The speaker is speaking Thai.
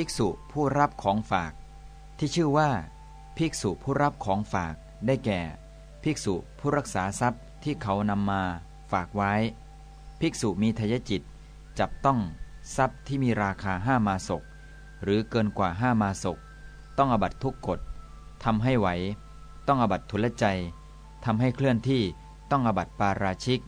ภิกษุผู้รับของฝาก ที่ชื่อว่า ภิกษุผู้รับของฝากได้แก่ ภิกษุผู้รักษาทรัพย์ที่เขานำมาฝากไว้ ภิกษุมีทายจิต จับต้องทรัพย์ที่มีราคาห้ามาศก หรือเกินกว่าห้ามาศก ต้องอบัตทุกกฎทำให้ไหว ต้องอบัตทุลใจทำให้เคลื่อนที่ต้องอบัตปาราชิก